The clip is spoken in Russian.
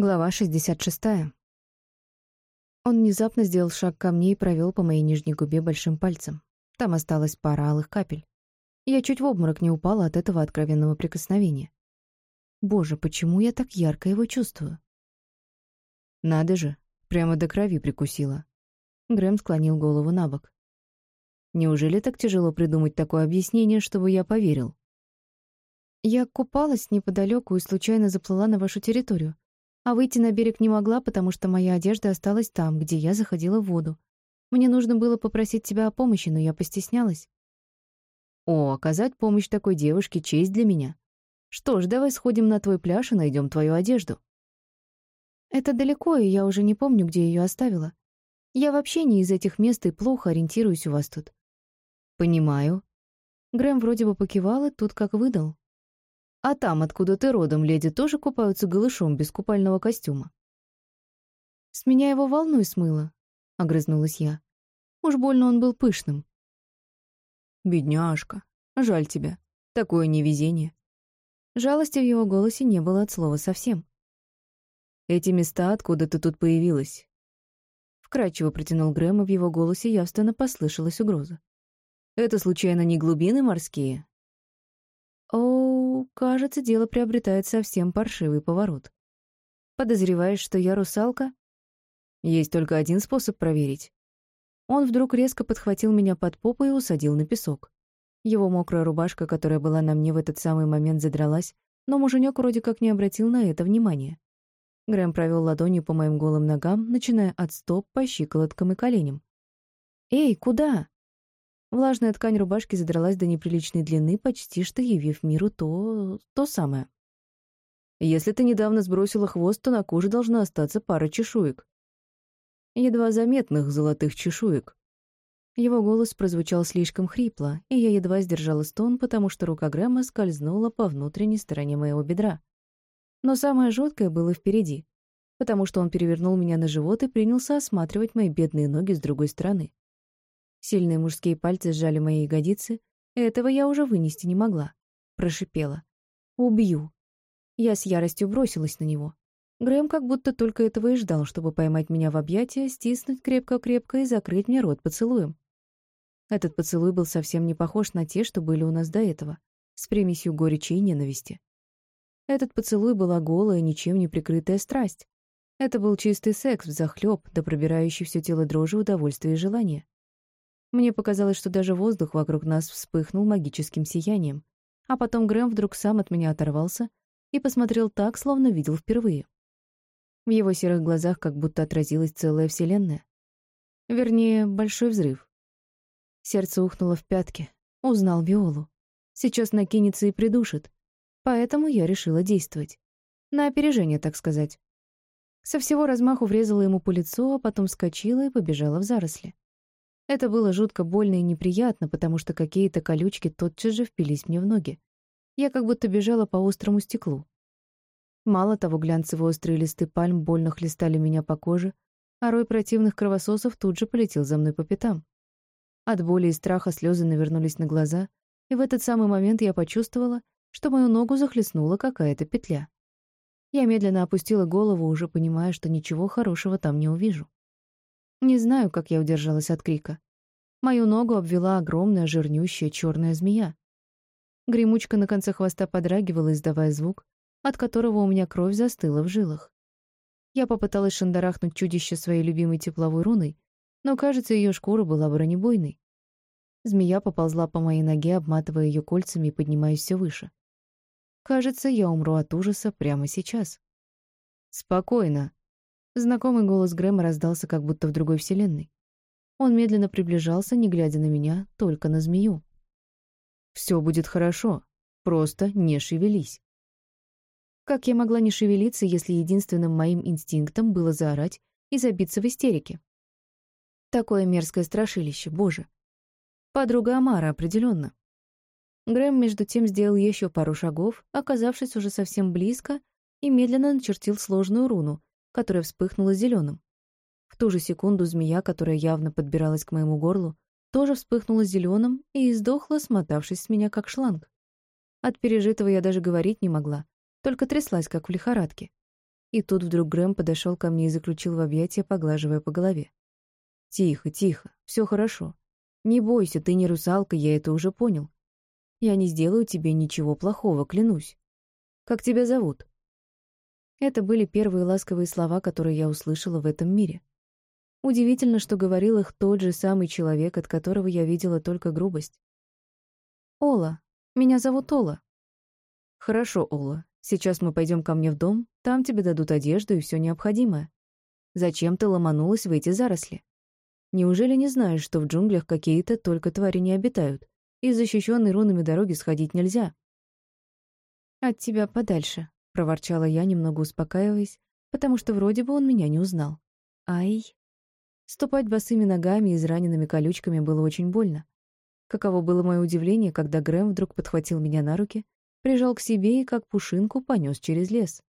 Глава 66. Он внезапно сделал шаг ко мне и провел по моей нижней губе большим пальцем. Там осталась пара алых капель. Я чуть в обморок не упала от этого откровенного прикосновения. Боже, почему я так ярко его чувствую? Надо же, прямо до крови прикусила. Грэм склонил голову на бок. Неужели так тяжело придумать такое объяснение, чтобы я поверил? Я купалась неподалеку и случайно заплыла на вашу территорию. А выйти на берег не могла, потому что моя одежда осталась там, где я заходила в воду. Мне нужно было попросить тебя о помощи, но я постеснялась. О, оказать помощь такой девушке — честь для меня. Что ж, давай сходим на твой пляж и найдем твою одежду. Это далеко, и я уже не помню, где ее оставила. Я вообще не из этих мест и плохо ориентируюсь у вас тут. Понимаю. Грэм вроде бы покивал и тут как выдал. А там, откуда ты родом, леди тоже купаются голышом без купального костюма. С меня его волной смыло, — огрызнулась я. Уж больно он был пышным. Бедняжка, жаль тебя. Такое невезение. Жалости в его голосе не было от слова совсем. Эти места, откуда ты тут появилась. Вкрадчиво протянул Грэм, и в его голосе явственно послышалась угроза. Это, случайно, не глубины морские? О, кажется, дело приобретает совсем паршивый поворот. Подозреваешь, что я русалка? Есть только один способ проверить. Он вдруг резко подхватил меня под попу и усадил на песок. Его мокрая рубашка, которая была на мне в этот самый момент, задралась, но муженек вроде как не обратил на это внимания. Грэм провел ладонью по моим голым ногам, начиная от стоп по щиколоткам и коленям. «Эй, куда?» Влажная ткань рубашки задралась до неприличной длины, почти что явив миру то... то самое. «Если ты недавно сбросила хвост, то на коже должна остаться пара чешуек. Едва заметных золотых чешуек». Его голос прозвучал слишком хрипло, и я едва сдержала стон, потому что рука Грэма скользнула по внутренней стороне моего бедра. Но самое жуткое было впереди, потому что он перевернул меня на живот и принялся осматривать мои бедные ноги с другой стороны. Сильные мужские пальцы сжали мои ягодицы. Этого я уже вынести не могла. Прошипела. «Убью». Я с яростью бросилась на него. Грэм как будто только этого и ждал, чтобы поймать меня в объятия, стиснуть крепко-крепко и закрыть мне рот поцелуем. Этот поцелуй был совсем не похож на те, что были у нас до этого, с примесью горечи и ненависти. Этот поцелуй была голая, ничем не прикрытая страсть. Это был чистый секс взахлёб, да пробирающий все тело дрожи удовольствия и желания. Мне показалось, что даже воздух вокруг нас вспыхнул магическим сиянием. А потом Грэм вдруг сам от меня оторвался и посмотрел так, словно видел впервые. В его серых глазах как будто отразилась целая вселенная. Вернее, большой взрыв. Сердце ухнуло в пятки. Узнал Виолу. Сейчас накинется и придушит. Поэтому я решила действовать. На опережение, так сказать. Со всего размаху врезала ему по лицу, а потом скочила и побежала в заросли. Это было жутко больно и неприятно, потому что какие-то колючки тотчас же впились мне в ноги. Я как будто бежала по острому стеклу. Мало того, глянцевые острые листы пальм больно хлестали меня по коже, а рой противных кровососов тут же полетел за мной по пятам. От боли и страха слезы навернулись на глаза, и в этот самый момент я почувствовала, что мою ногу захлестнула какая-то петля. Я медленно опустила голову, уже понимая, что ничего хорошего там не увижу. Не знаю, как я удержалась от крика. Мою ногу обвела огромная жирнющая черная змея. Гремучка на конце хвоста подрагивала, издавая звук, от которого у меня кровь застыла в жилах. Я попыталась шандарахнуть чудище своей любимой тепловой руной, но, кажется, ее шкура была бронебойной. Змея поползла по моей ноге, обматывая ее кольцами и поднимаясь все выше. Кажется, я умру от ужаса прямо сейчас. «Спокойно», Знакомый голос Грэма раздался как будто в другой вселенной. Он медленно приближался, не глядя на меня, только на змею. «Все будет хорошо. Просто не шевелись». Как я могла не шевелиться, если единственным моим инстинктом было заорать и забиться в истерике? Такое мерзкое страшилище, боже. Подруга Амара, определенно. Грэм, между тем, сделал еще пару шагов, оказавшись уже совсем близко, и медленно начертил сложную руну, которая вспыхнула зеленым. В ту же секунду змея, которая явно подбиралась к моему горлу, тоже вспыхнула зеленым и издохла, смотавшись с меня как шланг. От пережитого я даже говорить не могла, только тряслась, как в лихорадке. И тут вдруг Грэм подошел ко мне и заключил в объятия, поглаживая по голове. «Тихо, тихо, все хорошо. Не бойся, ты не русалка, я это уже понял. Я не сделаю тебе ничего плохого, клянусь. Как тебя зовут?» Это были первые ласковые слова, которые я услышала в этом мире. Удивительно, что говорил их тот же самый человек, от которого я видела только грубость. «Ола. Меня зовут Ола». «Хорошо, Ола. Сейчас мы пойдем ко мне в дом, там тебе дадут одежду и все необходимое. Зачем ты ломанулась в эти заросли? Неужели не знаешь, что в джунглях какие-то только твари не обитают, и защищенной рунами дороги сходить нельзя?» «От тебя подальше», — проворчала я, немного успокаиваясь, потому что вроде бы он меня не узнал. «Ай!» Ступать босыми ногами и израненными колючками было очень больно. Каково было мое удивление, когда Грэм вдруг подхватил меня на руки, прижал к себе и как пушинку понес через лес.